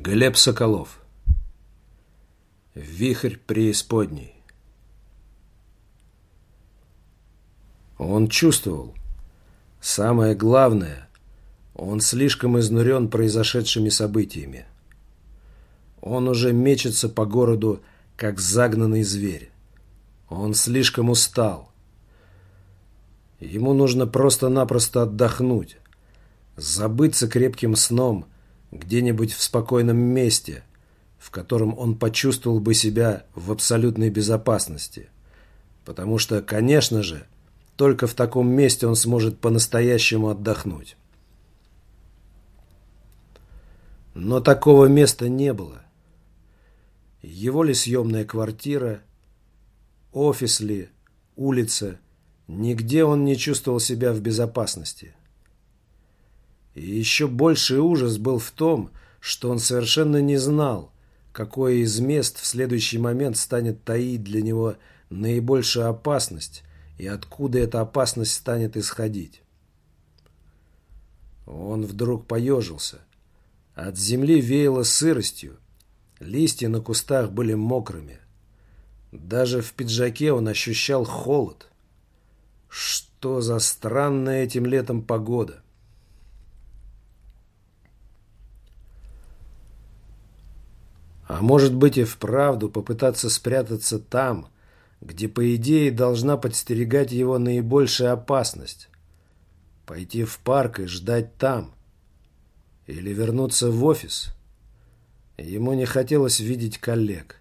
Глеб Соколов Вихрь преисподней Он чувствовал. Самое главное, он слишком изнурен произошедшими событиями. Он уже мечется по городу, как загнанный зверь. Он слишком устал. Ему нужно просто-напросто отдохнуть, забыться крепким сном – где-нибудь в спокойном месте, в котором он почувствовал бы себя в абсолютной безопасности. Потому что, конечно же, только в таком месте он сможет по-настоящему отдохнуть. Но такого места не было. Его ли съемная квартира, офис ли, улица, нигде он не чувствовал себя в безопасности. И еще больший ужас был в том, что он совершенно не знал, какое из мест в следующий момент станет таить для него наибольшую опасность и откуда эта опасность станет исходить. Он вдруг поежился. От земли веяло сыростью, листья на кустах были мокрыми. Даже в пиджаке он ощущал холод. Что за странная этим летом погода? А может быть и вправду попытаться спрятаться там, где, по идее, должна подстерегать его наибольшая опасность. Пойти в парк и ждать там. Или вернуться в офис. Ему не хотелось видеть коллег.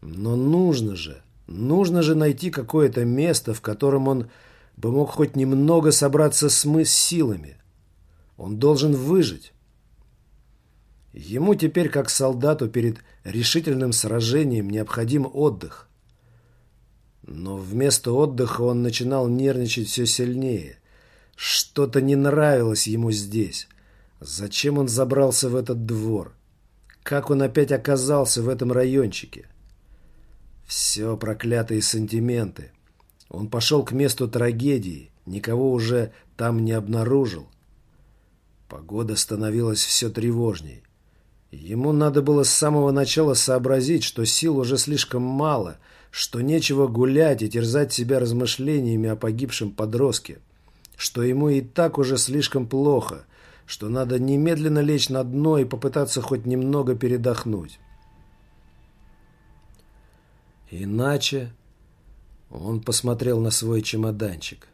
Но нужно же, нужно же найти какое-то место, в котором он бы мог хоть немного собраться с, мы с силами. Он должен выжить. Ему теперь, как солдату перед решительным сражением, необходим отдых. Но вместо отдыха он начинал нервничать все сильнее. Что-то не нравилось ему здесь. Зачем он забрался в этот двор? Как он опять оказался в этом райончике? Все проклятые сантименты. Он пошел к месту трагедии, никого уже там не обнаружил. Погода становилась все тревожней. Ему надо было с самого начала сообразить, что сил уже слишком мало, что нечего гулять и терзать себя размышлениями о погибшем подростке, что ему и так уже слишком плохо, что надо немедленно лечь на дно и попытаться хоть немного передохнуть. Иначе он посмотрел на свой чемоданчик.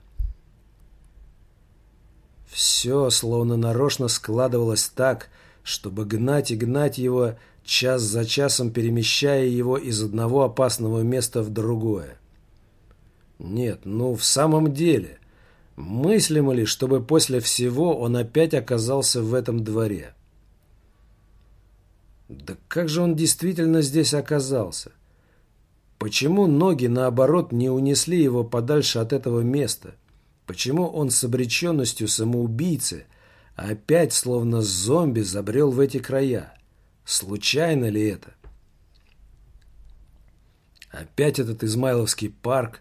Все словно нарочно складывалось так, чтобы гнать и гнать его, час за часом перемещая его из одного опасного места в другое. Нет, ну в самом деле, мыслимо ли, чтобы после всего он опять оказался в этом дворе? Да как же он действительно здесь оказался? Почему ноги, наоборот, не унесли его подальше от этого места? Почему он с обреченностью самоубийцы Опять, словно зомби, забрел в эти края. Случайно ли это? Опять этот Измайловский парк.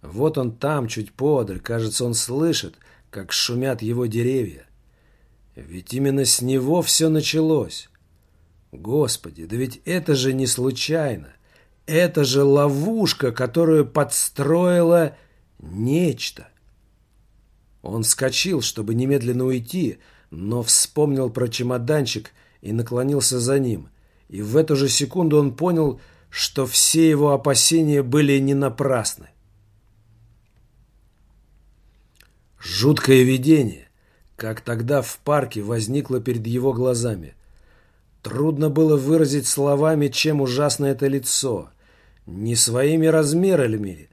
Вот он там, чуть подаль. Кажется, он слышит, как шумят его деревья. Ведь именно с него все началось. Господи, да ведь это же не случайно. Это же ловушка, которую подстроила нечто. Он вскочил, чтобы немедленно уйти, но вспомнил про чемоданчик и наклонился за ним. И в эту же секунду он понял, что все его опасения были не напрасны. Жуткое видение, как тогда в парке, возникло перед его глазами. Трудно было выразить словами, чем ужасно это лицо. Не своими размерами,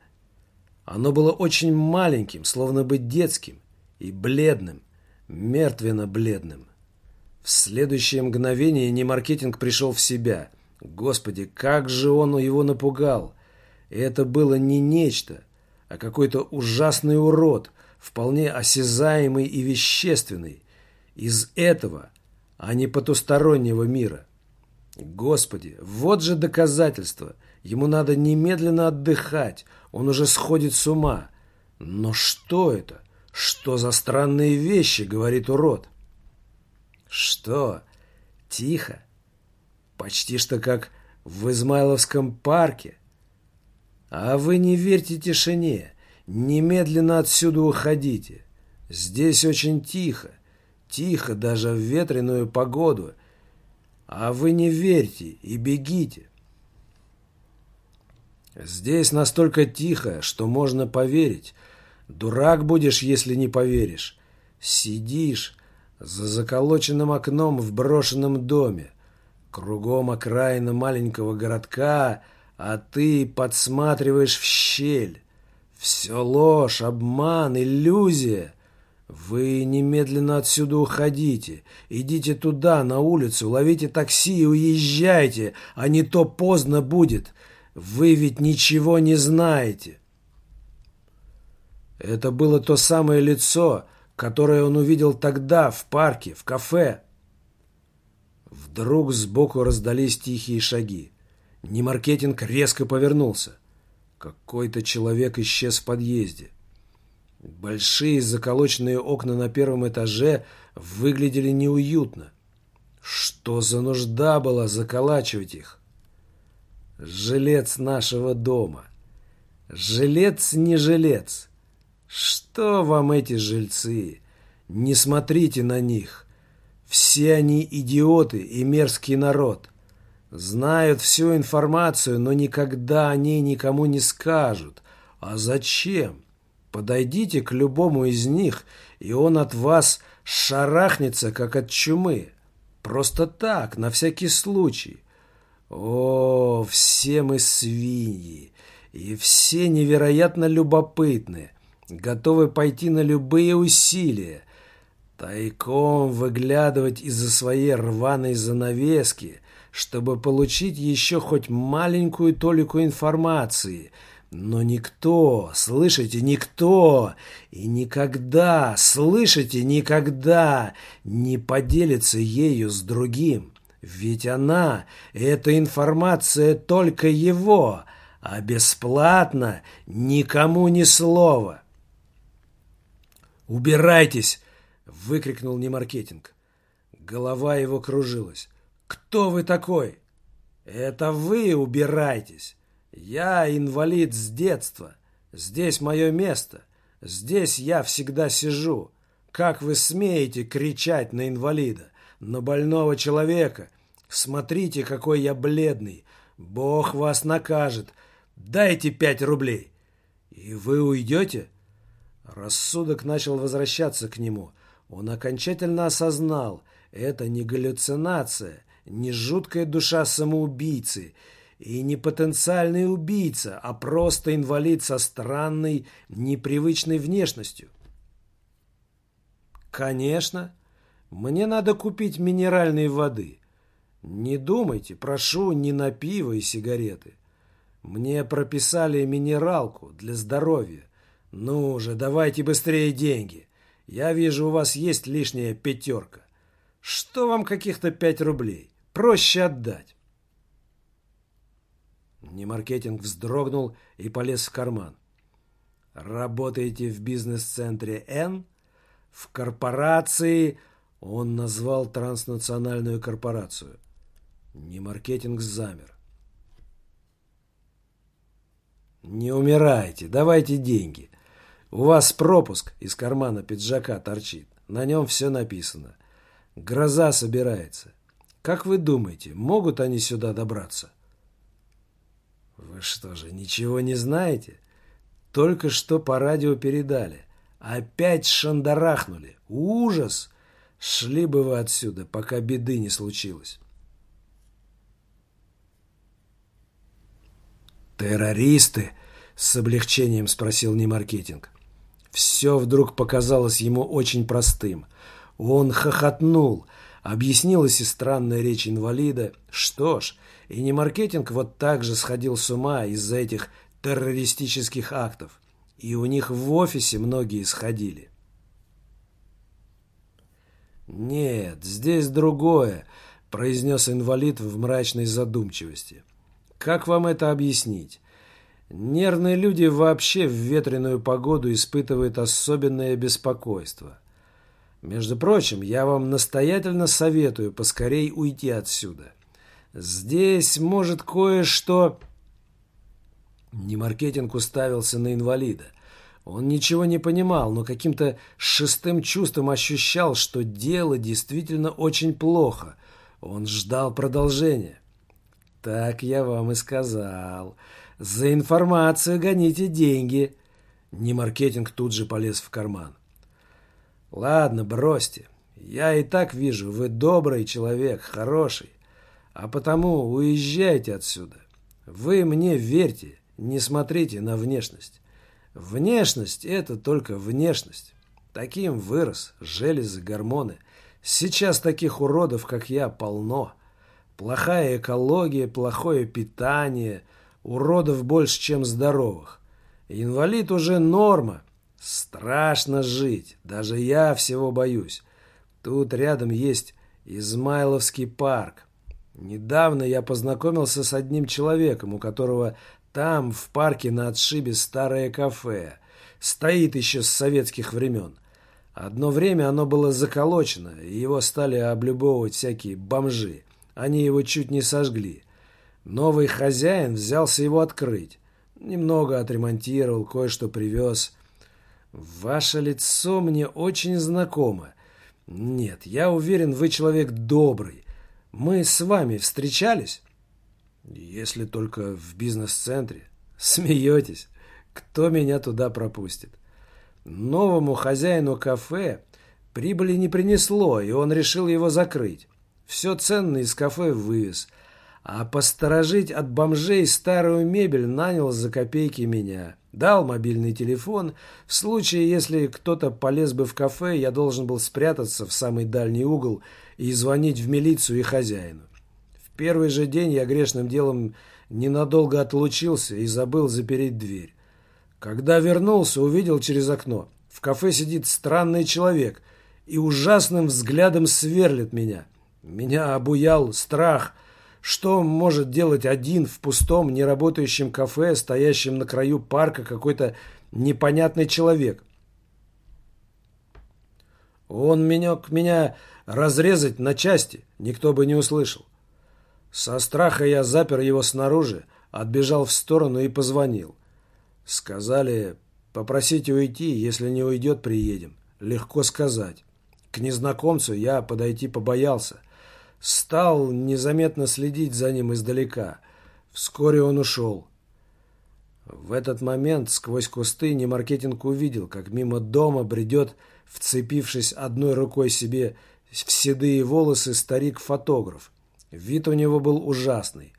оно было очень маленьким, словно бы детским, и бледным, мертвенно-бледным. В следующее мгновение Немаркетинг пришел в себя. Господи, как же он его напугал! И это было не нечто, а какой-то ужасный урод, вполне осязаемый и вещественный, из этого, а не потустороннего мира. Господи, вот же доказательство. Ему надо немедленно отдыхать, он уже сходит с ума. Но что это? Что за странные вещи, говорит урод? Что? Тихо. Почти что как в Измайловском парке. А вы не верьте тишине. Немедленно отсюда уходите. Здесь очень тихо. Тихо даже в ветреную погоду. А вы не верьте и бегите. Здесь настолько тихо, что можно поверить. Дурак будешь, если не поверишь. Сидишь за заколоченным окном в брошенном доме. Кругом окраина маленького городка, а ты подсматриваешь в щель. Все ложь, обман, иллюзия. Вы немедленно отсюда уходите. Идите туда, на улицу, ловите такси и уезжайте, а не то поздно будет. Вы ведь ничего не знаете. Это было то самое лицо, которое он увидел тогда в парке, в кафе. Вдруг сбоку раздались тихие шаги. Немаркетинг резко повернулся. Какой-то человек исчез в подъезде. Большие заколоченные окна на первом этаже выглядели неуютно. Что за нужда была заколачивать их? Жилец нашего дома. Жилец не жилец. Что вам эти жильцы? Не смотрите на них. Все они идиоты и мерзкий народ. Знают всю информацию, но никогда о ней никому не скажут. А зачем? Подойдите к любому из них, и он от вас шарахнется, как от чумы. Просто так, на всякий случай. О, все мы свиньи, и все невероятно любопытны, готовы пойти на любые усилия, тайком выглядывать из-за своей рваной занавески, чтобы получить еще хоть маленькую толику информации – но никто, слышите, никто и никогда, слышите, никогда не поделится ею с другим. Ведь она, эта информация только его, а бесплатно никому ни слова. «Убирайтесь!» — выкрикнул Немаркетинг. Голова его кружилась. «Кто вы такой?» «Это вы убирайтесь!» Я инвалид с детства. Здесь мое место. Здесь я всегда сижу. Как вы смеете кричать на инвалида, на больного человека? Смотрите, какой я бледный. Бог вас накажет. Дайте пять рублей. И вы уйдете? Рассудок начал возвращаться к нему. Он окончательно осознал, это не галлюцинация, не жуткая душа самоубийцы, и не потенциальный убийца, а просто инвалид со странной, непривычной внешностью. Конечно, мне надо купить минеральной воды. Не думайте, прошу, не на пиво и сигареты. Мне прописали минералку для здоровья. Ну же, давайте быстрее деньги. Я вижу, у вас есть лишняя пятерка. Что вам каких-то пять рублей? Проще отдать. Немаркетинг вздрогнул и полез в карман. «Работаете в бизнес-центре Н? В корпорации...» Он назвал транснациональную корпорацию. Немаркетинг замер. «Не умирайте, давайте деньги. У вас пропуск из кармана пиджака торчит. На нем все написано. Гроза собирается. Как вы думаете, могут они сюда добраться?» Вы что же, ничего не знаете? Только что по радио передали. Опять шандарахнули. Ужас! Шли бы вы отсюда, пока беды не случилось. «Террористы?» — с облегчением спросил Немаркетинг. Все вдруг показалось ему очень простым. Он хохотнул. Объяснилась и странная речь инвалида. Что ж, и не маркетинг вот так же сходил с ума из-за этих террористических актов. И у них в офисе многие сходили. «Нет, здесь другое», — произнес инвалид в мрачной задумчивости. «Как вам это объяснить? Нервные люди вообще в ветреную погоду испытывают особенное беспокойство. Между прочим, я вам настоятельно советую поскорей уйти отсюда. Здесь может кое-что...» Немаркетинг уставился на инвалида. Он ничего не понимал, но каким-то шестым чувством ощущал, что дело действительно очень плохо. Он ждал продолжения. «Так я вам и сказал. За информацию гоните деньги». Немаркетинг тут же полез в карман. «Ладно, бросьте. Я и так вижу, вы добрый человек, хороший. А потому уезжайте отсюда. Вы мне верьте, не смотрите на внешность. Внешность – это только внешность. Таким вырос, железы, гормоны. Сейчас таких уродов, как я, полно. Плохая экология, плохое питание. Уродов больше, чем здоровых. Инвалид уже норма. Страшно жить. Даже я всего боюсь. Тут рядом есть Измайловский парк. Недавно я познакомился с одним человеком, у которого там, в парке на отшибе, старое кафе. Стоит еще с советских времен. Одно время оно было заколочено, и его стали облюбовывать всякие бомжи. Они его чуть не сожгли. Новый хозяин взялся его открыть. Немного отремонтировал, кое-что привез. Ваше лицо мне очень знакомо. Нет, я уверен, вы человек добрый. Мы с вами встречались? Если только в бизнес-центре. Смеетесь? Кто меня туда пропустит? Новому хозяину кафе прибыли не принесло, и он решил его закрыть. Все ценное из кафе вывез. А посторожить от бомжей старую мебель нанял за копейки меня. Дал мобильный телефон. В случае, если кто-то полез бы в кафе, я должен был спрятаться в самый дальний угол и звонить в милицию и хозяину. В первый же день я грешным делом ненадолго отлучился и забыл запереть дверь. Когда вернулся, увидел через окно. В кафе сидит странный человек и ужасным взглядом сверлит меня. Меня обуял страх – что может делать один в пустом, неработающем кафе, стоящем на краю парка какой-то непонятный человек? Он меня, меня разрезать на части, никто бы не услышал. Со страха я запер его снаружи, отбежал в сторону и позвонил. Сказали, попросите уйти, если не уйдет, приедем. Легко сказать. К незнакомцу я подойти побоялся. Стал незаметно следить за ним издалека. Вскоре он ушел. В этот момент сквозь кусты Немаркетинг увидел, как мимо дома бредет, вцепившись одной рукой себе в седые волосы, старик-фотограф. Вид у него был ужасный.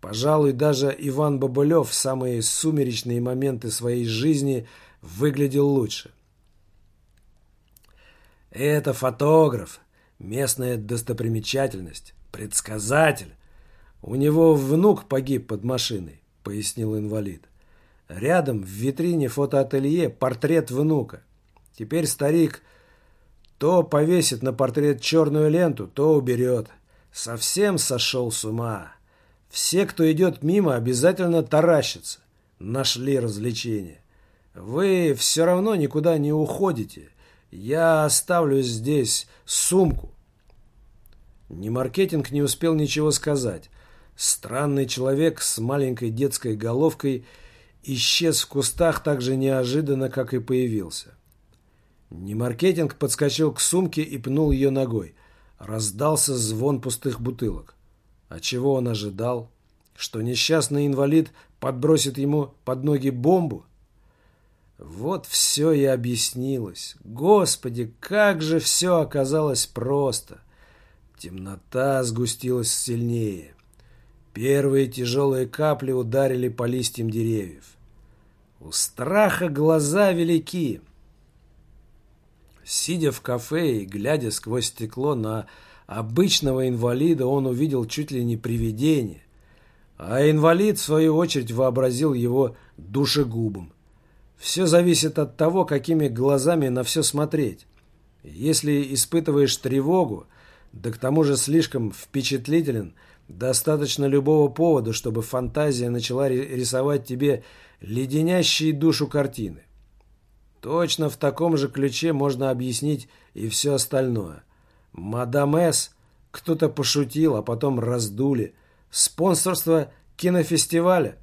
Пожалуй, даже Иван Бабылев в самые сумеречные моменты своей жизни выглядел лучше. «Это фотограф», Местная достопримечательность, предсказатель. У него внук погиб под машиной, пояснил инвалид. Рядом в витрине фотоателье портрет внука. Теперь старик то повесит на портрет черную ленту, то уберет. Совсем сошел с ума. Все, кто идет мимо, обязательно таращатся. Нашли развлечение. Вы все равно никуда не уходите. Я оставлю здесь сумку. Ни маркетинг не успел ничего сказать. Странный человек с маленькой детской головкой исчез в кустах так же неожиданно, как и появился. Немаркетинг подскочил к сумке и пнул ее ногой. Раздался звон пустых бутылок. А чего он ожидал? Что несчастный инвалид подбросит ему под ноги бомбу? Вот все и объяснилось. Господи, как же все оказалось просто. Темнота сгустилась сильнее. Первые тяжелые капли ударили по листьям деревьев. У страха глаза велики. Сидя в кафе и глядя сквозь стекло на обычного инвалида, он увидел чуть ли не привидение. А инвалид, в свою очередь, вообразил его душегубом. Все зависит от того, какими глазами на все смотреть. Если испытываешь тревогу, да к тому же слишком впечатлителен, достаточно любого повода, чтобы фантазия начала рисовать тебе леденящие душу картины. Точно в таком же ключе можно объяснить и все остальное. Мадам С. кто-то пошутил, а потом раздули. Спонсорство кинофестиваля.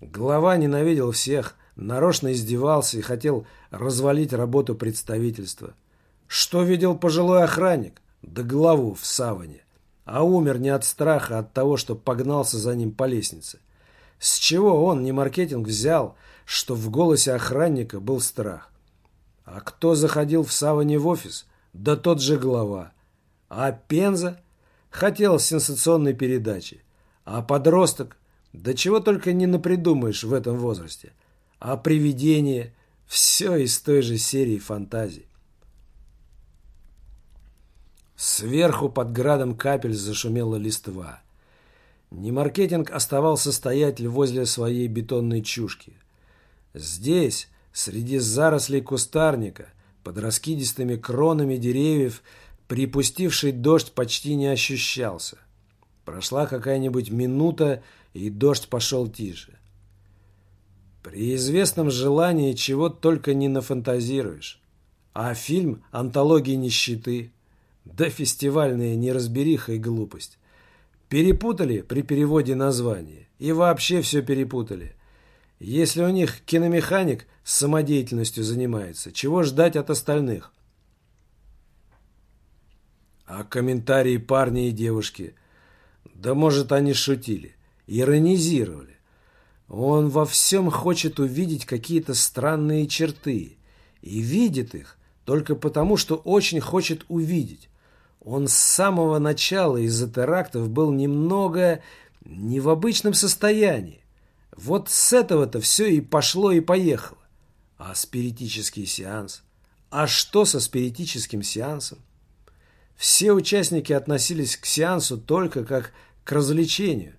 Глава ненавидел всех, нарочно издевался и хотел развалить работу представительства. Что видел пожилой охранник? Да главу в саване. А умер не от страха, а от того, что погнался за ним по лестнице. С чего он, не маркетинг, взял, что в голосе охранника был страх? А кто заходил в саване в офис? Да тот же глава. А Пенза? Хотел сенсационной передачи. А подросток? Да чего только не напридумаешь в этом возрасте. А привидение? Все из той же серии фантазий. Сверху под градом капель зашумела листва. Немаркетинг оставался стоять возле своей бетонной чушки. Здесь, среди зарослей кустарника, под раскидистыми кронами деревьев, припустивший дождь почти не ощущался. Прошла какая-нибудь минута, и дождь пошел тише. При известном желании чего только не нафантазируешь. А фильм «Антологии нищеты» да фестивальная неразбериха и глупость. Перепутали при переводе названия. И вообще все перепутали. Если у них киномеханик с самодеятельностью занимается, чего ждать от остальных? А комментарии парня и девушки? Да может они шутили, иронизировали. Он во всем хочет увидеть какие-то странные черты. И видит их только потому, что очень хочет увидеть. Он с самого начала из-за терактов был немного не в обычном состоянии. Вот с этого-то все и пошло и поехало. А спиритический сеанс? А что со спиритическим сеансом? Все участники относились к сеансу только как к развлечению.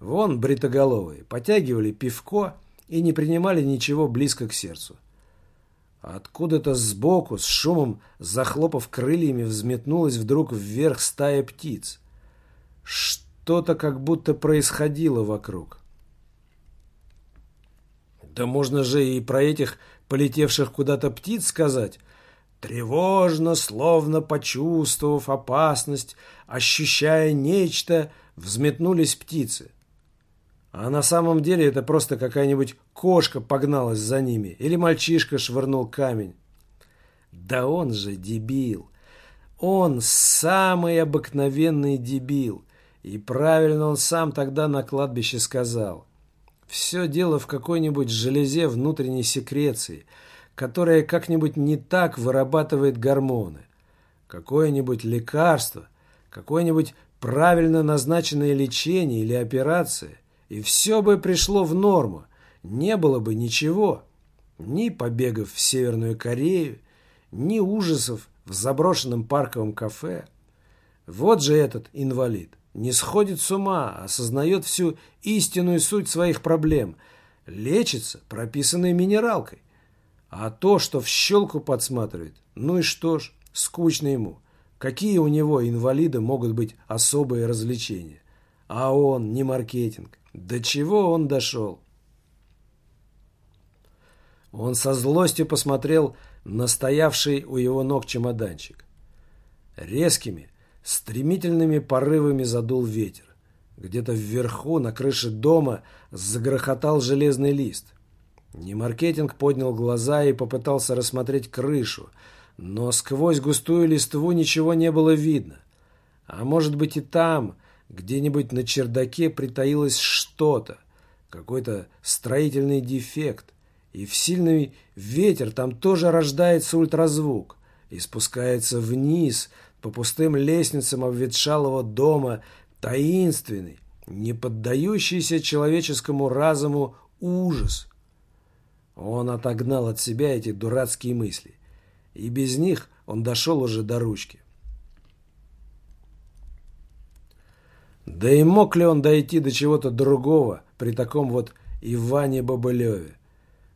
Вон бритоголовые потягивали пивко и не принимали ничего близко к сердцу. Откуда-то сбоку, с шумом, захлопав крыльями, взметнулась вдруг вверх стая птиц. Что-то как будто происходило вокруг. Да можно же и про этих полетевших куда-то птиц сказать. Тревожно, словно почувствовав опасность, ощущая нечто, взметнулись птицы. А на самом деле это просто какая-нибудь кошка погналась за ними или мальчишка швырнул камень. Да он же дебил. Он самый обыкновенный дебил. И правильно он сам тогда на кладбище сказал. Все дело в какой-нибудь железе внутренней секреции, которая как-нибудь не так вырабатывает гормоны. Какое-нибудь лекарство, какое-нибудь правильно назначенное лечение или операция – и все бы пришло в норму, не было бы ничего. Ни побегов в Северную Корею, ни ужасов в заброшенном парковом кафе. Вот же этот инвалид. Не сходит с ума, осознает всю истинную суть своих проблем. Лечится прописанной минералкой. А то, что в щелку подсматривает, ну и что ж, скучно ему. Какие у него, инвалида, могут быть особые развлечения? А он не маркетинг. До чего он дошел? Он со злостью посмотрел на стоявший у его ног чемоданчик. Резкими, стремительными порывами задул ветер. Где-то вверху, на крыше дома, загрохотал железный лист. Немаркетинг поднял глаза и попытался рассмотреть крышу, но сквозь густую листву ничего не было видно. А может быть и там, где-нибудь на чердаке притаилось что-то, какой-то строительный дефект, и в сильный ветер там тоже рождается ультразвук и спускается вниз по пустым лестницам обветшалого дома таинственный, не поддающийся человеческому разуму ужас. Он отогнал от себя эти дурацкие мысли, и без них он дошел уже до ручки. Да и мог ли он дойти до чего-то другого при таком вот Иване Бобылеве?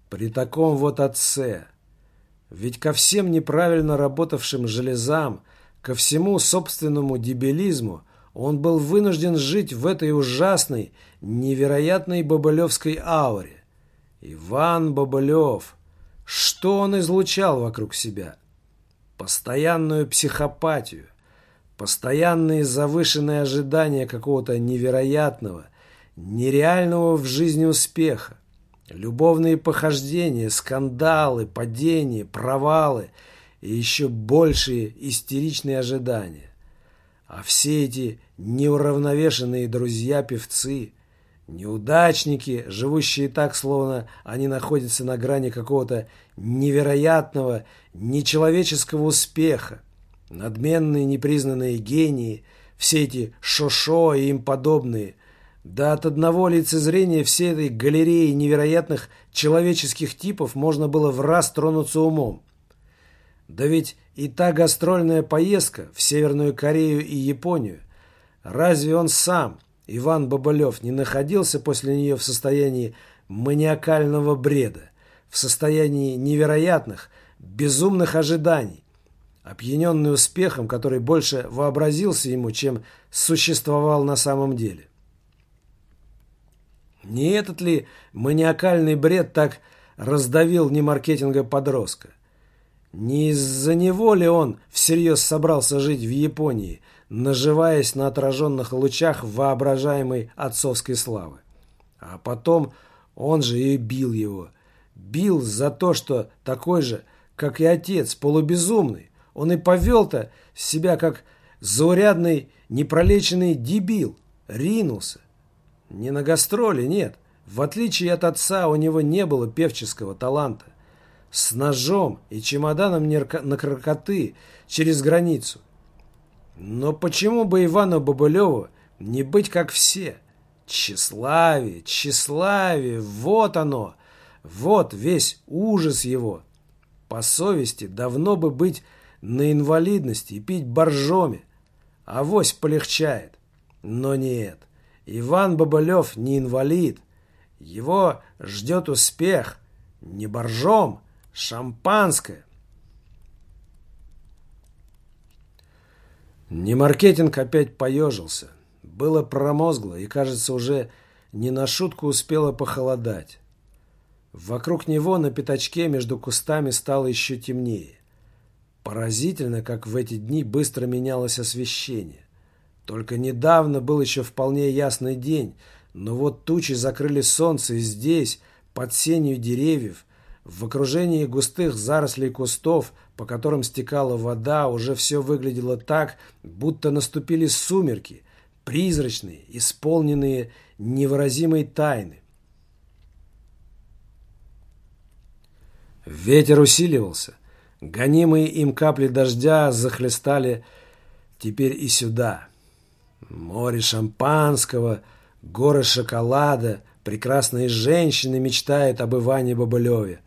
При таком вот отце? Ведь ко всем неправильно работавшим железам, ко всему собственному дебилизму он был вынужден жить в этой ужасной, невероятной бобылевской ауре. Иван Бобылев. Что он излучал вокруг себя? Постоянную психопатию, постоянные завышенные ожидания какого-то невероятного, нереального в жизни успеха, любовные похождения, скандалы, падения, провалы и еще большие истеричные ожидания. А все эти неуравновешенные друзья-певцы, неудачники, живущие так, словно они находятся на грани какого-то невероятного, нечеловеческого успеха, надменные непризнанные гении, все эти шошо и им подобные, да от одного лицезрения всей этой галереи невероятных человеческих типов можно было в раз тронуться умом. Да ведь и та гастрольная поездка в Северную Корею и Японию, разве он сам, Иван Бабалев, не находился после нее в состоянии маниакального бреда, в состоянии невероятных, безумных ожиданий, опьяненный успехом, который больше вообразился ему, чем существовал на самом деле? Не этот ли маниакальный бред так раздавил немаркетинга подростка? Не из-за него ли он всерьез собрался жить в Японии, наживаясь на отраженных лучах воображаемой отцовской славы? А потом он же и бил его. Бил за то, что такой же, как и отец, полубезумный. Он и повел-то себя как заурядный, непролеченный дебил. Ринулся. Не на гастроли, нет. В отличие от отца, у него не было певческого таланта. С ножом и чемоданом на крокоты через границу. Но почему бы Ивану Бабылеву не быть как все? Тщеславие, тщеславие, вот оно. Вот весь ужас его. По совести давно бы быть на инвалидности и пить боржоми. Авось полегчает. Но нет. Иван Бабылев не инвалид. Его ждет успех. Не боржом, шампанское. Немаркетинг опять поежился. Было промозгло и, кажется, уже не на шутку успело похолодать. Вокруг него на пятачке между кустами стало еще темнее. Поразительно, как в эти дни быстро менялось освещение. Только недавно был еще вполне ясный день, но вот тучи закрыли солнце, и здесь, под сенью деревьев, в окружении густых зарослей кустов, по которым стекала вода, уже все выглядело так, будто наступили сумерки, призрачные, исполненные невыразимой тайны. Ветер усиливался. Гонимые им капли дождя захлестали теперь и сюда. Море шампанского, горы шоколада, прекрасные женщины мечтают об Иване Бабылеве.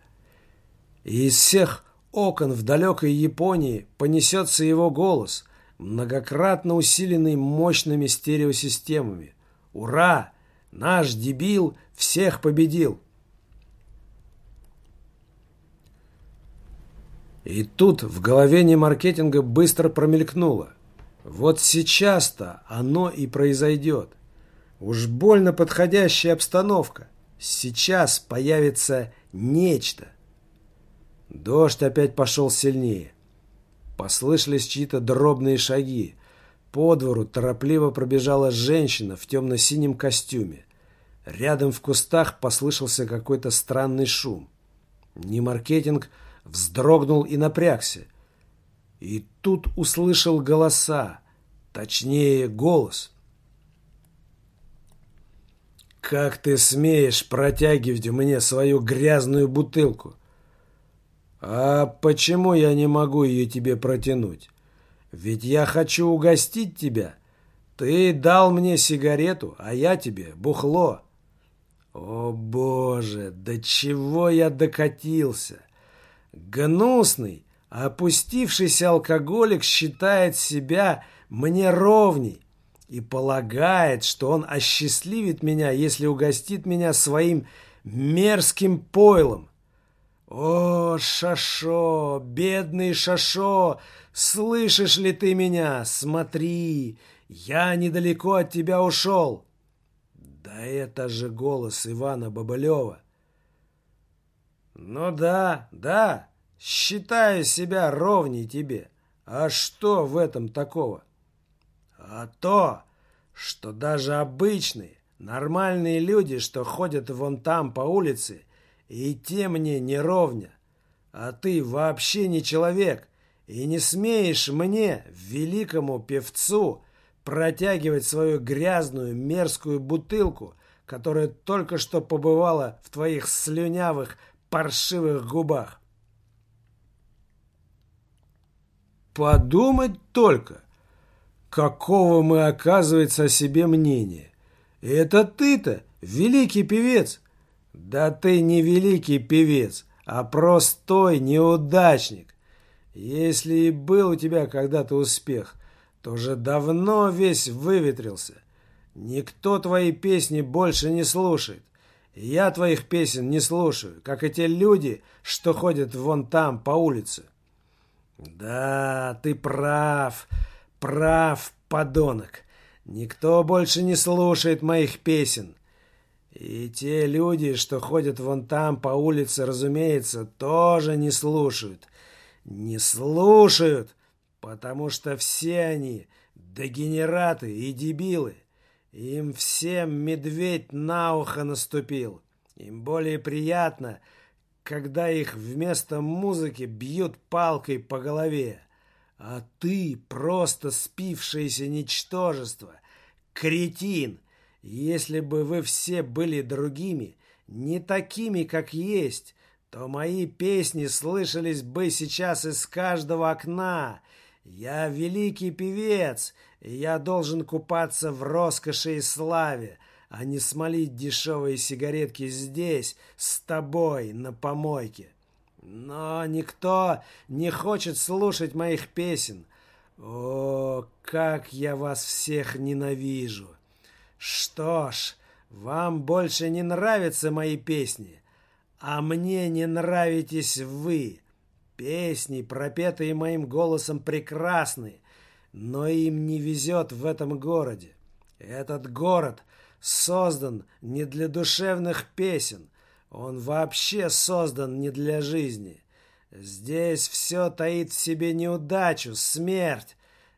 И из всех окон в далекой Японии понесется его голос, многократно усиленный мощными стереосистемами. «Ура! Наш дебил всех победил!» И тут в голове немаркетинга быстро промелькнуло – вот сейчас-то оно и произойдет. Уж больно подходящая обстановка. Сейчас появится нечто. Дождь опять пошел сильнее. Послышались чьи-то дробные шаги. По двору торопливо пробежала женщина в темно-синем костюме. Рядом в кустах послышался какой-то странный шум. Немаркетинг вздрогнул и напрягся. И тут услышал голоса, точнее голос. «Как ты смеешь протягивать мне свою грязную бутылку?» «А почему я не могу ее тебе протянуть? Ведь я хочу угостить тебя. Ты дал мне сигарету, а я тебе бухло». «О, Боже, до чего я докатился!» Гнусный, Опустившийся алкоголик считает себя мне ровней и полагает, что он осчастливит меня, если угостит меня своим мерзким пойлом. О, Шашо, бедный Шашо, слышишь ли ты меня? Смотри, я недалеко от тебя ушел. Да это же голос Ивана Бабылева. Ну да, да, считаю себя ровней тебе. А что в этом такого? А то, что даже обычные, нормальные люди, что ходят вон там по улице, и те мне не ровня. А ты вообще не человек, и не смеешь мне, великому певцу, протягивать свою грязную мерзкую бутылку, которая только что побывала в твоих слюнявых паршивых губах. Подумать только, какого мы, оказывается, о себе мнения. Это ты-то, великий певец. Да ты не великий певец, а простой неудачник. Если и был у тебя когда-то успех, то уже давно весь выветрился. Никто твои песни больше не слушает. Я твоих песен не слушаю, как и те люди, что ходят вон там по улице. Да, ты прав, прав, подонок. Никто больше не слушает моих песен. И те люди, что ходят вон там по улице, разумеется, тоже не слушают. Не слушают, потому что все они дегенераты и дебилы. Им всем медведь на ухо наступил. Им более приятно, когда их вместо музыки бьют палкой по голове. А ты просто спившееся ничтожество, кретин. Если бы вы все были другими, не такими, как есть, то мои песни слышались бы сейчас из каждого окна. Я великий певец, и я должен купаться в роскоши и славе, а не смолить дешевые сигаретки здесь, с тобой, на помойке. Но никто не хочет слушать моих песен. О, как я вас всех ненавижу! Что ж, вам больше не нравятся мои песни, а мне не нравитесь вы. Песни, пропетые моим голосом, прекрасны, но им не везет в этом городе. Этот город создан не для душевных песен, он вообще создан не для жизни. Здесь все таит в себе неудачу, смерть.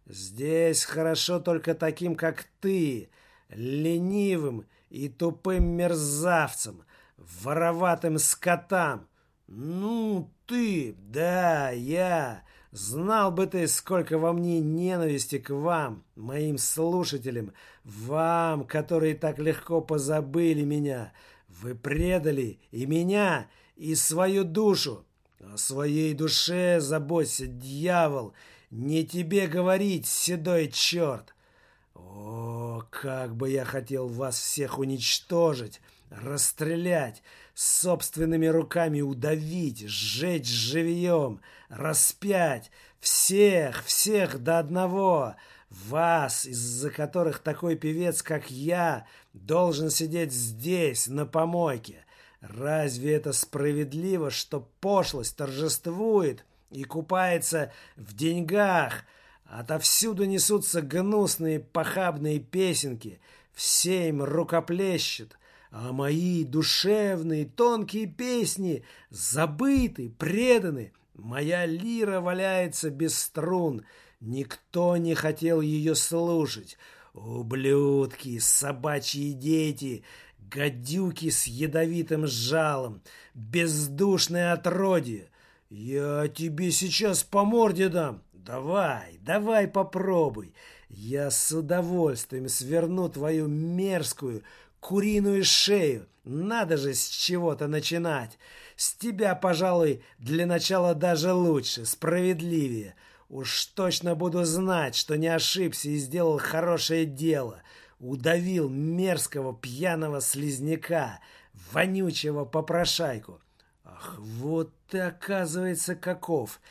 Здесь хорошо только таким, как ты, ленивым и тупым мерзавцем, вороватым скотам. Ну, ты, да, я. Знал бы ты, сколько во мне ненависти к вам, моим слушателям, вам, которые так легко позабыли меня. Вы предали и меня, и свою душу. О своей душе заботься, дьявол. Не тебе говорить, седой черт. О, как бы я хотел вас всех уничтожить, расстрелять, собственными руками удавить, сжечь живьем, распять, всех, всех до одного, вас, из-за которых такой певец, как я, должен сидеть здесь, на помойке. Разве это справедливо, что пошлость торжествует и купается в деньгах, Отовсюду несутся гнусные похабные песенки, все им рукоплещут, а мои душевные тонкие песни забыты, преданы. Моя лира валяется без струн, никто не хотел ее слушать. Ублюдки, собачьи дети, гадюки с ядовитым жалом, бездушное отродье. Я тебе сейчас по морде дам, Давай, давай попробуй. Я с удовольствием сверну твою мерзкую куриную шею. Надо же с чего-то начинать. С тебя, пожалуй, для начала даже лучше, справедливее. Уж точно буду знать, что не ошибся и сделал хорошее дело. Удавил мерзкого пьяного слизняка, вонючего попрошайку. Ах, вот ты, оказывается, каков.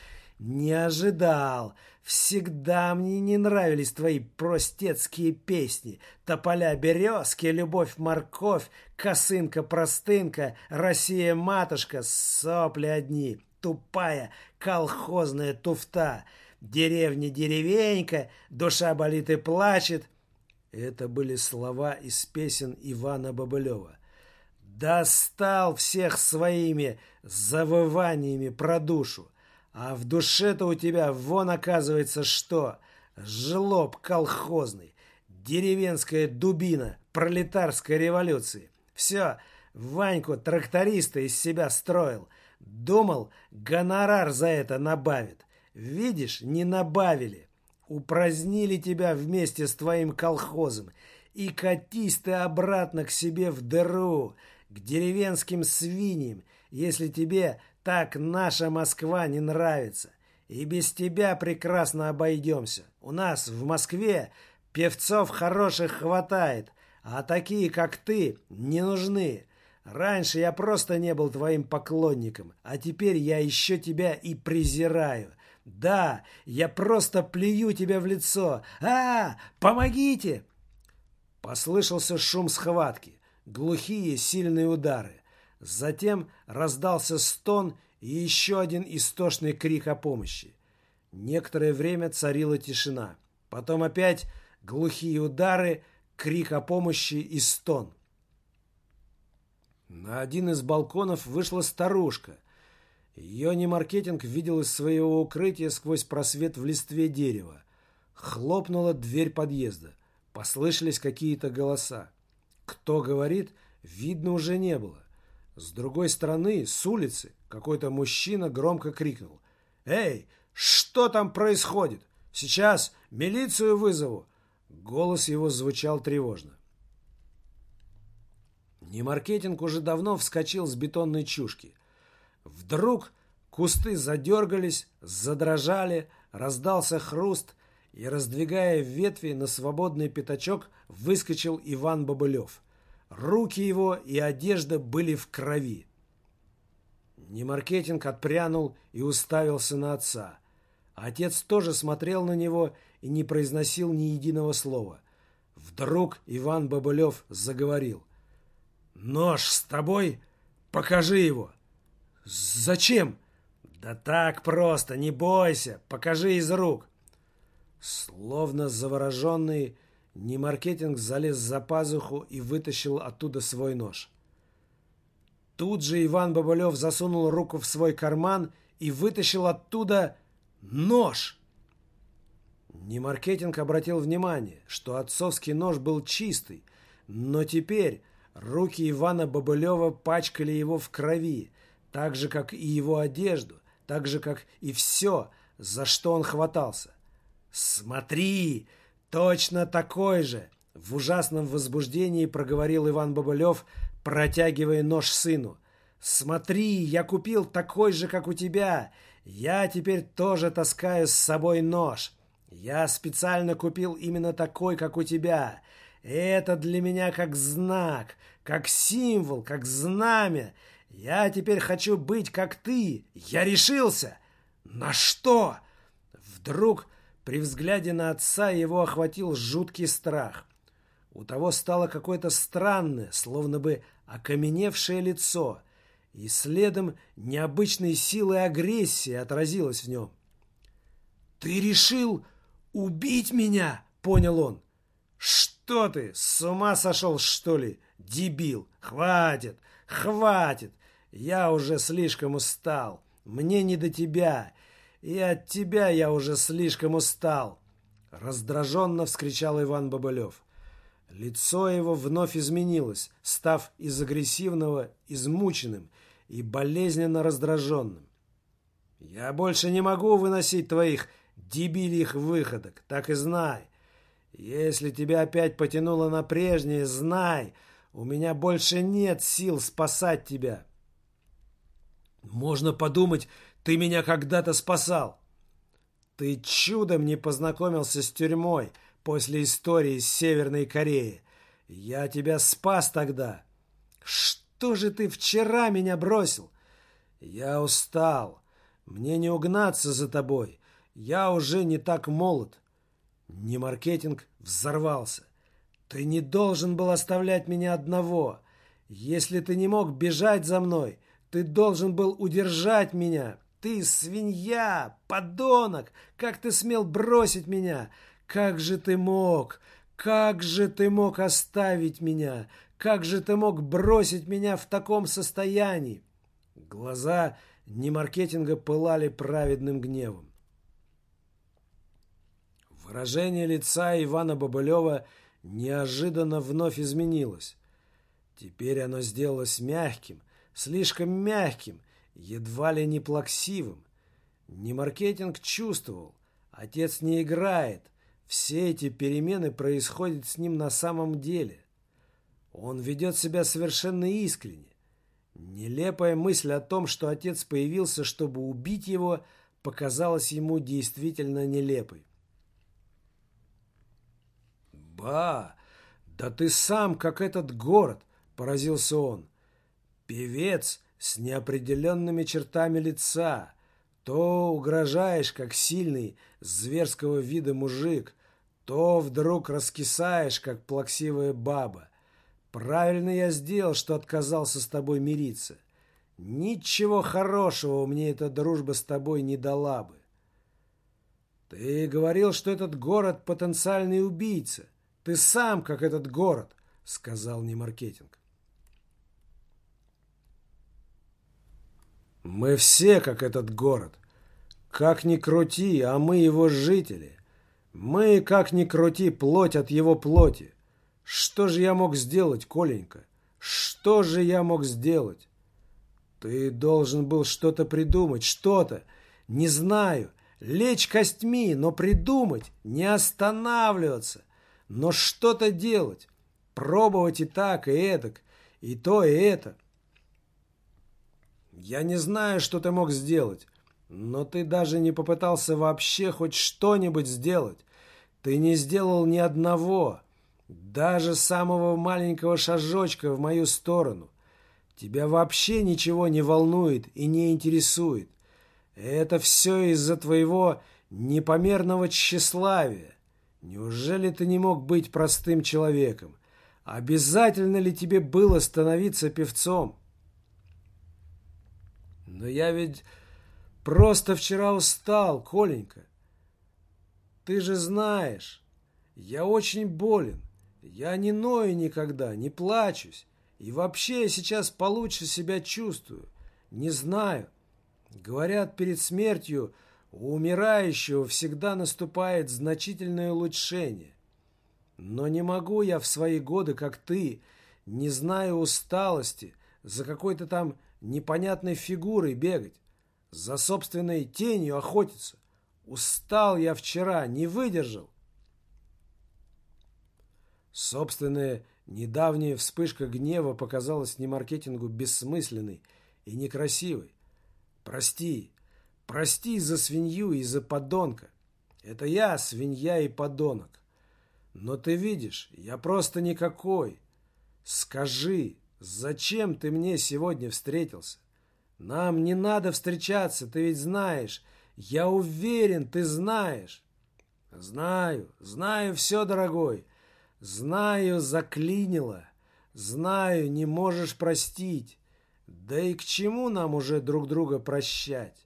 «Не ожидал. Всегда мне не нравились твои простецкие песни. Тополя березки, любовь-морковь, косынка-простынка, Россия-матушка, сопли одни, тупая колхозная туфта, деревня-деревенька, душа болит и плачет». Это были слова из песен Ивана Бобылева. Достал всех своими завываниями про душу. А в душе-то у тебя вон оказывается что? Жлоб колхозный, деревенская дубина пролетарской революции. Все, Ваньку тракториста из себя строил. Думал, гонорар за это набавит. Видишь, не набавили. Упразднили тебя вместе с твоим колхозом. И катись ты обратно к себе в дыру, к деревенским свиньям, если тебе так наша Москва не нравится. И без тебя прекрасно обойдемся. У нас в Москве певцов хороших хватает, а такие, как ты, не нужны. Раньше я просто не был твоим поклонником, а теперь я еще тебя и презираю. Да, я просто плюю тебя в лицо. А, помогите!» Послышался шум схватки, глухие сильные удары. Затем раздался стон и еще один истошный крик о помощи. Некоторое время царила тишина. Потом опять глухие удары, крик о помощи и стон. На один из балконов вышла старушка. Ее немаркетинг видел из своего укрытия сквозь просвет в листве дерева. Хлопнула дверь подъезда. Послышались какие-то голоса. Кто говорит, видно уже не было. С другой стороны, с улицы, какой-то мужчина громко крикнул. «Эй, что там происходит? Сейчас милицию вызову!» Голос его звучал тревожно. Немаркетинг уже давно вскочил с бетонной чушки. Вдруг кусты задергались, задрожали, раздался хруст, и, раздвигая ветви на свободный пятачок, выскочил Иван Бобылев. Руки его и одежда были в крови. Немаркетинг отпрянул и уставился на отца. Отец тоже смотрел на него и не произносил ни единого слова. Вдруг Иван Бобылев заговорил. «Нож с тобой? Покажи его!» «Зачем?» «Да так просто, не бойся, покажи из рук!» Словно завороженный, Немаркетинг залез за пазуху и вытащил оттуда свой нож. Тут же Иван Бабалев засунул руку в свой карман и вытащил оттуда нож. Немаркетинг обратил внимание, что отцовский нож был чистый, но теперь руки Ивана Бабылева пачкали его в крови, так же, как и его одежду, так же, как и все, за что он хватался. «Смотри!» «Точно такой же!» В ужасном возбуждении проговорил Иван Бабылев, протягивая нож сыну. «Смотри, я купил такой же, как у тебя. Я теперь тоже таскаю с собой нож. Я специально купил именно такой, как у тебя. Это для меня как знак, как символ, как знамя. Я теперь хочу быть, как ты. Я решился. На что?» Вдруг при взгляде на отца его охватил жуткий страх. У того стало какое-то странное, словно бы окаменевшее лицо, и следом необычной силы агрессии отразилось в нем. «Ты решил убить меня?» — понял он. «Что ты, с ума сошел, что ли, дебил? Хватит, хватит! Я уже слишком устал. Мне не до тебя. «И от тебя я уже слишком устал!» Раздраженно вскричал Иван Бабылев. Лицо его вновь изменилось, став из агрессивного измученным и болезненно раздраженным. «Я больше не могу выносить твоих дебильих выходок, так и знай. Если тебя опять потянуло на прежнее, знай, у меня больше нет сил спасать тебя». «Можно подумать, ты меня когда-то спасал. Ты чудом не познакомился с тюрьмой после истории с Северной Кореи. Я тебя спас тогда. Что же ты вчера меня бросил? Я устал. Мне не угнаться за тобой. Я уже не так молод. Не маркетинг взорвался. Ты не должен был оставлять меня одного. Если ты не мог бежать за мной, ты должен был удержать меня. Ты свинья, подонок! Как ты смел бросить меня? Как же ты мог? Как же ты мог оставить меня? как же ты мог бросить меня в таком состоянии?» Глаза немаркетинга пылали праведным гневом. Выражение лица Ивана Бабылева неожиданно вновь изменилось. Теперь оно сделалось мягким, слишком мягким, едва ли не плаксивым. Немаркетинг чувствовал, отец не играет, все эти перемены происходят с ним на самом деле. Он ведет себя совершенно искренне. Нелепая мысль о том, что отец появился, чтобы убить его, показалась ему действительно нелепой. «Ба! Да ты сам, как этот город!» – поразился он. «Певец с неопределенными чертами лица. То угрожаешь, как сильный, зверского вида мужик, то вдруг раскисаешь, как плаксивая баба. Правильно я сделал, что отказался с тобой мириться. Ничего хорошего мне эта дружба с тобой не дала бы. Ты говорил, что этот город потенциальный убийца. Ты сам, как этот город, сказал Немаркетинг. Мы все, как этот город. Как ни крути, а мы его жители. Мы, как ни крути, плоть от его плоти. Что же я мог сделать, Коленька? Что же я мог сделать? Ты должен был что-то придумать, что-то. Не знаю. Лечь костьми, но придумать, не останавливаться. Но что-то делать. Пробовать и так, и эдак, и то, и это. Я не знаю, что ты мог сделать, но ты даже не попытался вообще хоть что-нибудь сделать. Ты не сделал ни одного. Даже самого маленького шажочка в мою сторону. Тебя вообще ничего не волнует и не интересует. Это все из-за твоего непомерного тщеславия. Неужели ты не мог быть простым человеком? Обязательно ли тебе было становиться певцом? Но я ведь просто вчера устал, Коленька. Ты же знаешь, я очень болен. Я не ною никогда, не плачусь. И вообще я сейчас получше себя чувствую. Не знаю. Говорят, перед смертью у умирающего всегда наступает значительное улучшение. Но не могу я в свои годы, как ты, не зная усталости, за какой-то там непонятной фигурой бегать, за собственной тенью охотиться. Устал я вчера, не выдержал. Собственная недавняя вспышка гнева показалась не маркетингу бессмысленной и некрасивой. Прости, прости за свинью и за подонка. Это я, свинья и подонок. Но ты видишь, я просто никакой. Скажи, зачем ты мне сегодня встретился? Нам не надо встречаться, ты ведь знаешь. Я уверен, ты знаешь. Знаю, знаю все, дорогой. Знаю, заклинило. Знаю, не можешь простить. Да и к чему нам уже друг друга прощать?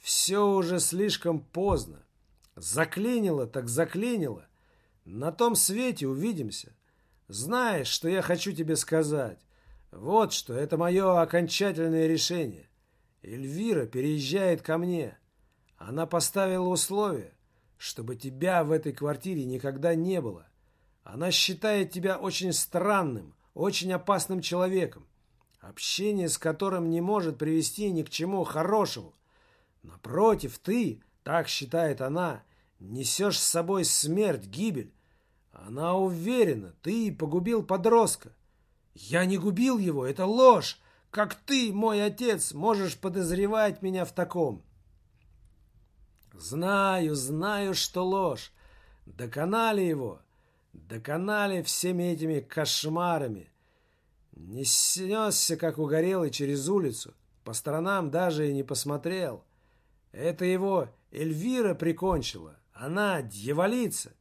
Все уже слишком поздно. Заклинило так заклинило. На том свете увидимся. Знаешь, что я хочу тебе сказать? Вот что, это мое окончательное решение. Эльвира переезжает ко мне. Она поставила условие, чтобы тебя в этой квартире никогда не было. Она считает тебя очень странным, очень опасным человеком, общение с которым не может привести ни к чему хорошему. Напротив, ты, так считает она, несешь с собой смерть, гибель. Она уверена, ты погубил подростка. Я не губил его, это ложь. Как ты, мой отец, можешь подозревать меня в таком? Знаю, знаю, что ложь. Доконали его. Доконали всеми этими кошмарами. Не снесся, как угорелый, через улицу. По сторонам даже и не посмотрел. Это его Эльвира прикончила. Она дьяволица.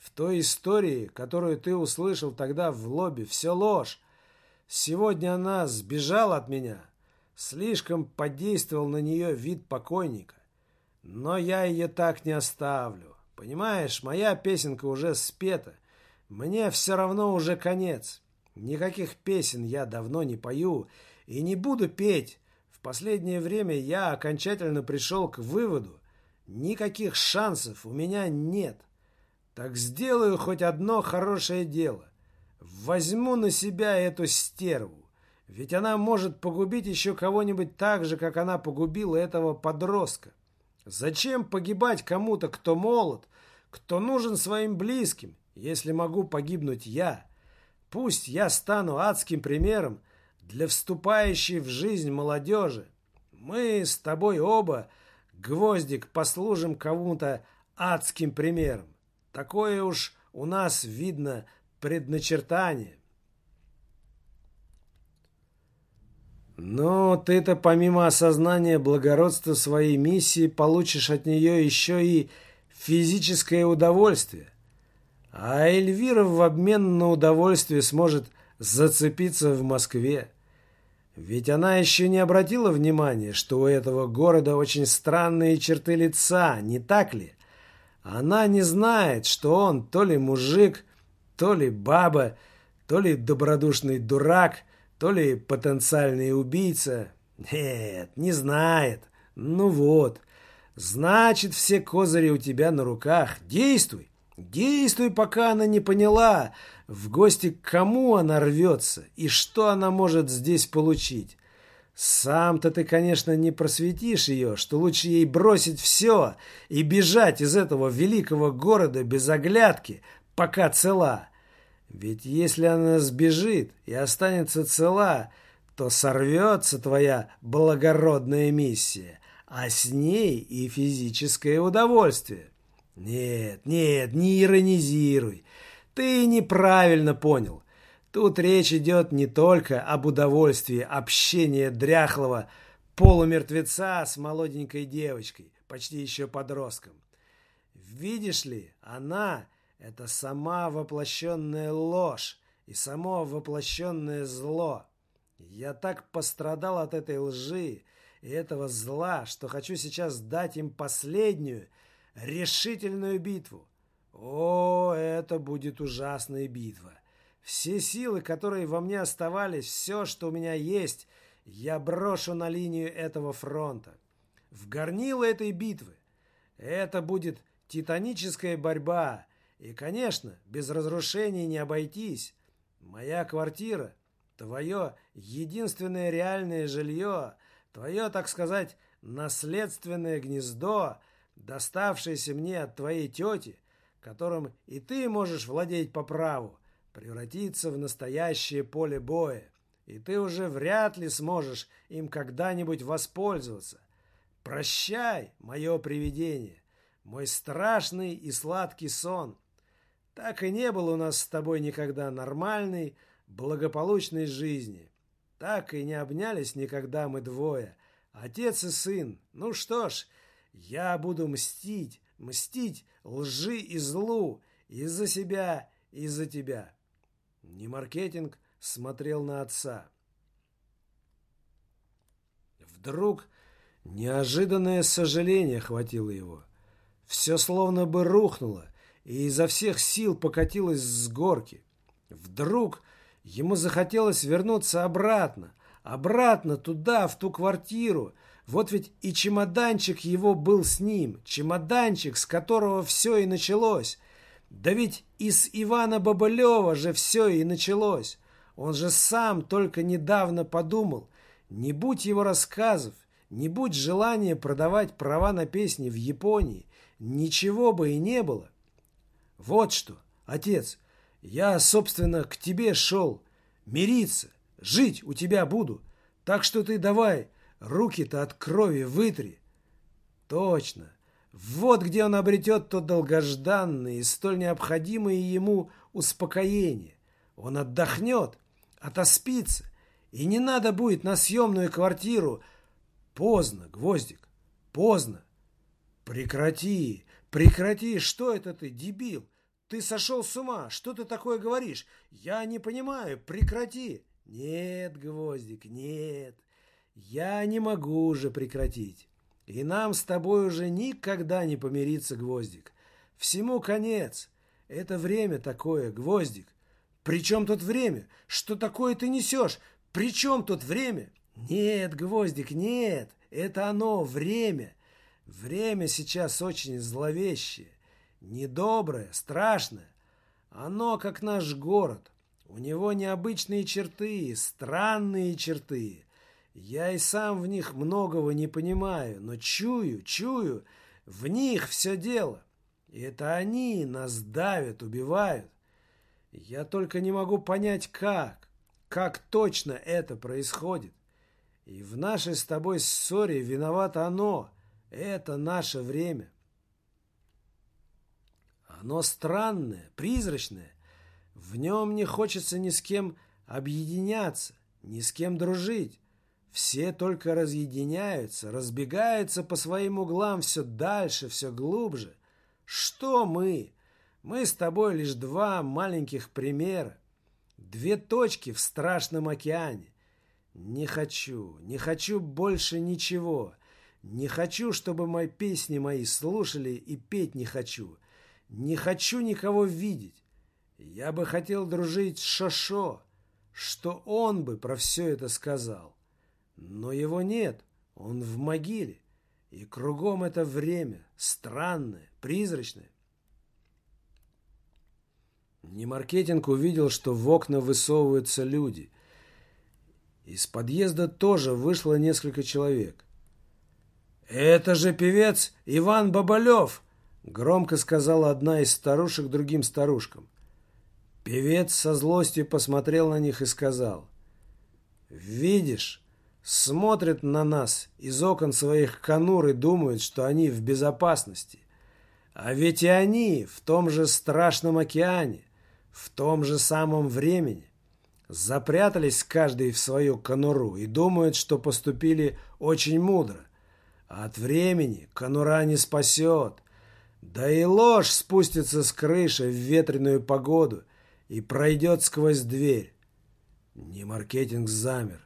В той истории, которую ты услышал тогда в лобби, все ложь. Сегодня она сбежала от меня. Слишком подействовал на нее вид покойника. Но я ее так не оставлю. Понимаешь, моя песенка уже спета. Мне все равно уже конец. Никаких песен я давно не пою и не буду петь. В последнее время я окончательно пришел к выводу, никаких шансов у меня нет. Так сделаю хоть одно хорошее дело. Возьму на себя эту стерву. Ведь она может погубить еще кого-нибудь так же, как она погубила этого подростка. Зачем погибать кому-то, кто молод, кто нужен своим близким, если могу погибнуть я? Пусть я стану адским примером для вступающей в жизнь молодежи. Мы с тобой оба, Гвоздик, послужим кому-то адским примером. Такое уж у нас видно предначертание. Но ты-то помимо осознания благородства своей миссии получишь от нее еще и физическое удовольствие. А Эльвира в обмен на удовольствие сможет зацепиться в Москве. Ведь она еще не обратила внимания, что у этого города очень странные черты лица, не так ли? Она не знает, что он то ли мужик, то ли баба, то ли добродушный дурак – то ли потенциальный убийца. Нет, не знает. Ну вот. Значит, все козыри у тебя на руках. Действуй. Действуй, пока она не поняла, в гости к кому она рвется и что она может здесь получить. Сам-то ты, конечно, не просветишь ее, что лучше ей бросить все и бежать из этого великого города без оглядки, пока цела. Ведь если она сбежит и останется цела, то сорвется твоя благородная миссия, а с ней и физическое удовольствие. Нет, нет, не иронизируй. Ты неправильно понял. Тут речь идет не только об удовольствии общения дряхлого полумертвеца с молоденькой девочкой, почти еще подростком. Видишь ли, она это сама воплощенная ложь и само воплощенное зло. Я так пострадал от этой лжи и этого зла, что хочу сейчас дать им последнюю, решительную битву. О, это будет ужасная битва. Все силы, которые во мне оставались, все, что у меня есть, я брошу на линию этого фронта. В горнило этой битвы. Это будет титаническая борьба, и, конечно, без разрушений не обойтись. Моя квартира, твое единственное реальное жилье, твое, так сказать, наследственное гнездо, доставшееся мне от твоей тети, которым и ты можешь владеть по праву, превратится в настоящее поле боя, и ты уже вряд ли сможешь им когда-нибудь воспользоваться. Прощай, мое привидение, мой страшный и сладкий сон. Так и не было у нас с тобой никогда нормальной, благополучной жизни. Так и не обнялись никогда мы двое, отец и сын. Ну что ж, я буду мстить, мстить лжи и злу из-за себя, из-за тебя. Не маркетинг смотрел на отца. Вдруг неожиданное сожаление хватило его. Все словно бы рухнуло, и изо всех сил покатилась с горки. Вдруг ему захотелось вернуться обратно, обратно туда, в ту квартиру. Вот ведь и чемоданчик его был с ним, чемоданчик, с которого все и началось. Да ведь из Ивана Бабылева же все и началось. Он же сам только недавно подумал, не будь его рассказов, не будь желания продавать права на песни в Японии, ничего бы и не было. Вот что, отец, я, собственно, к тебе шел. Мириться, жить у тебя буду. Так что ты давай, руки-то от крови вытри. Точно. Вот где он обретет то долгожданное и столь необходимое ему успокоение. Он отдохнет, отоспится, и не надо будет на съемную квартиру. Поздно, Гвоздик, поздно. Прекрати, прекрати, что это ты, дебил? Ты сошел с ума! Что ты такое говоришь? Я не понимаю! Прекрати!» «Нет, Гвоздик, нет! Я не могу уже прекратить. И нам с тобой уже никогда не помириться, Гвоздик. Всему конец. Это время такое, Гвоздик. При чем тут время? Что такое ты несешь? При чем тут время? Нет, Гвоздик, нет. Это оно, время. Время сейчас очень зловещее. Недоброе, страшное. Оно как наш город. У него необычные черты, странные черты. Я и сам в них многого не понимаю, но чую, чую, в них все дело. И это они нас давят, убивают. Я только не могу понять, как, как точно это происходит. И в нашей с тобой ссоре виновато оно, это наше время. Оно странное, призрачное, в нем не хочется ни с кем объединяться, ни с кем дружить. Все только разъединяются, разбегаются по своим углам все дальше, все глубже. Что мы? Мы с тобой лишь два маленьких примера. Две точки в страшном океане. Не хочу, не хочу больше ничего. Не хочу, чтобы мои песни мои слушали и петь не хочу. Не хочу никого видеть. Я бы хотел дружить с Шошо, что он бы про все это сказал. Но его нет, он в могиле. И кругом это время, странное, призрачное. Немаркетинг увидел, что в окна высовываются люди. Из подъезда тоже вышло несколько человек. «Это же певец Иван Бабалев!» Громко сказала одна из старушек другим старушкам. Певец со злостью посмотрел на них и сказал. «Видишь, смотрят на нас из окон своих конур и думают, что они в безопасности. А ведь и они в том же страшном океане, в том же самом времени. Запрятались каждый в свою конуру и думают, что поступили очень мудро. От времени конура не спасет, да и ложь спустится с крыши в ветреную погоду и пройдет сквозь дверь. Не маркетинг замер.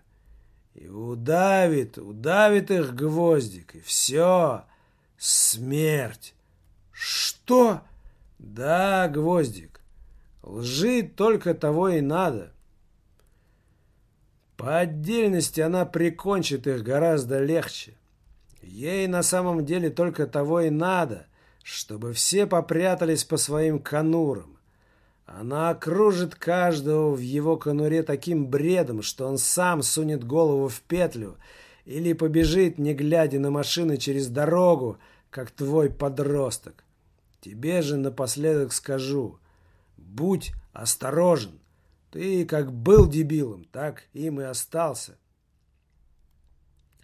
И удавит, удавит их гвоздик, и все. Смерть. Что? Да, гвоздик. Лжи только того и надо. По отдельности она прикончит их гораздо легче. Ей на самом деле только того и надо — чтобы все попрятались по своим конурам. Она окружит каждого в его конуре таким бредом, что он сам сунет голову в петлю или побежит, не глядя на машины через дорогу, как твой подросток. Тебе же напоследок скажу, будь осторожен. Ты как был дебилом, так им и остался.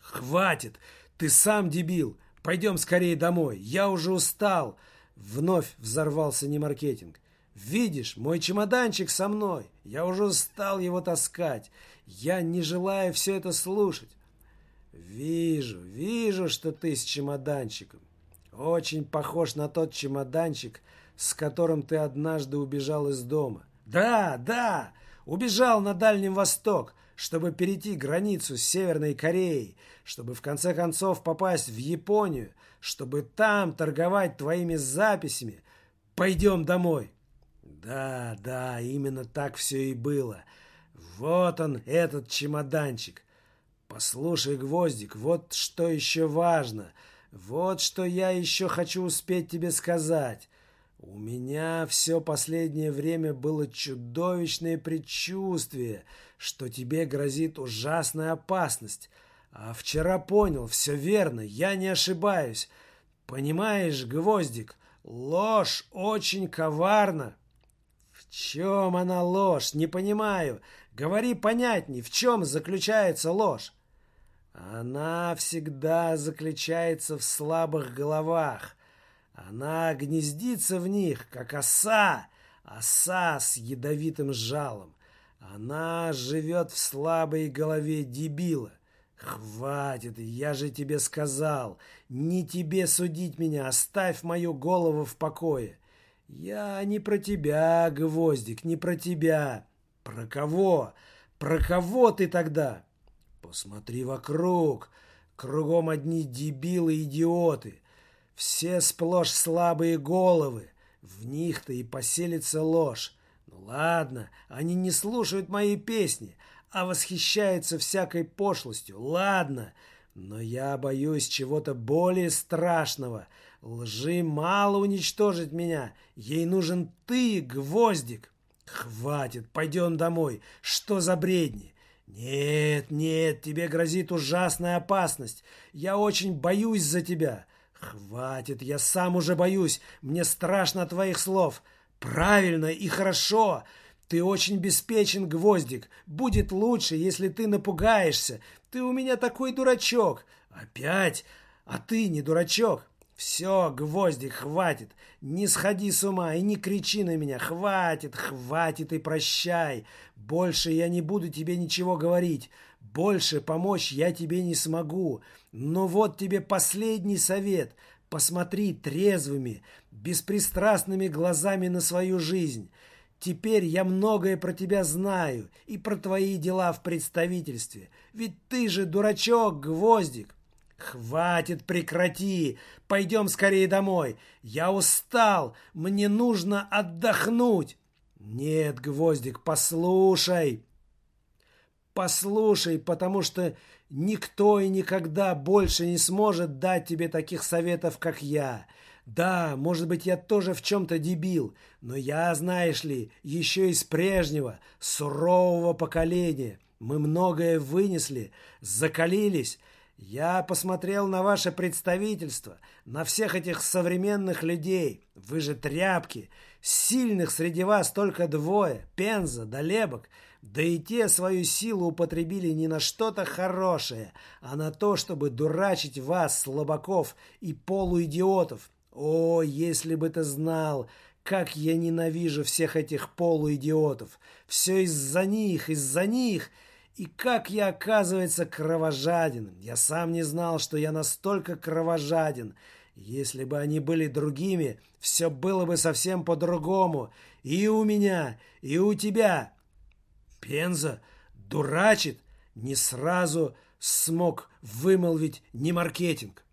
Хватит, ты сам дебил, Пойдем скорее домой, я уже устал. Вновь взорвался немаркетинг. Видишь, мой чемоданчик со мной. Я уже устал его таскать. Я не желаю все это слушать. Вижу, вижу, что ты с чемоданчиком. Очень похож на тот чемоданчик, с которым ты однажды убежал из дома. Да, да, убежал на Дальнем Восток, чтобы перейти границу с Северной Кореей, чтобы в конце концов попасть в Японию, чтобы там торговать твоими записями. Пойдем домой. Да, да, именно так все и было. Вот он, этот чемоданчик. Послушай, Гвоздик, вот что еще важно. Вот что я еще хочу успеть тебе сказать. У меня все последнее время было чудовищное предчувствие, что тебе грозит ужасная опасность. А вчера понял, все верно, я не ошибаюсь. Понимаешь, Гвоздик, ложь очень коварна. В чем она ложь? Не понимаю. Говори понятней, в чем заключается ложь? Она всегда заключается в слабых головах. Она гнездится в них, как оса, оса с ядовитым жалом. Она живет в слабой голове дебила. Хватит, я же тебе сказал, не тебе судить меня, оставь мою голову в покое. Я не про тебя, Гвоздик, не про тебя. Про кого? Про кого ты тогда? Посмотри вокруг. Кругом одни дебилы-идиоты. Все сплошь слабые головы. В них-то и поселится ложь. Но Ладно, они не слушают мои песни, а восхищаются всякой пошлостью. Ладно, но я боюсь чего-то более страшного. Лжи мало уничтожить меня. Ей нужен ты, гвоздик. Хватит, пойдем домой. Что за бредни? Нет, нет, тебе грозит ужасная опасность. Я очень боюсь за тебя. Хватит, я сам уже боюсь. Мне страшно твоих слов. Правильно и хорошо. Ты очень беспечен, Гвоздик. Будет лучше, если ты напугаешься. Ты у меня такой дурачок. Опять? А ты не дурачок. Все, Гвоздик, хватит. Не сходи с ума и не кричи на меня. Хватит, хватит и прощай. Больше я не буду тебе ничего говорить. Больше помочь я тебе не смогу. Но вот тебе последний совет. Посмотри трезвыми, беспристрастными глазами на свою жизнь. Теперь я многое про тебя знаю и про твои дела в представительстве. Ведь ты же дурачок, Гвоздик. Хватит, прекрати. Пойдем скорее домой. Я устал. Мне нужно отдохнуть. Нет, Гвоздик, послушай. Послушай, потому что никто и никогда больше не сможет дать тебе таких советов, как я. Да, может быть, я тоже в чем-то дебил, но я, знаешь ли, еще из прежнего, сурового поколения. Мы многое вынесли, закалились. Я посмотрел на ваше представительство, на всех этих современных людей. Вы же тряпки. Сильных среди вас только двое, Пенза да. Да и те свою силу употребили не на что-то хорошее, а на то, чтобы дурачить вас, слабаков и полуидиотов. О, если бы ты знал, как я ненавижу всех этих полуидиотов. Все из-за них, из-за них. И как я, оказывается, кровожаден. Я сам не знал, что я настолько кровожаден. Если бы они были другими, все было бы совсем по-другому. И у меня, и у тебя. Пенза дурачит, не сразу смог вымолвить не маркетинг.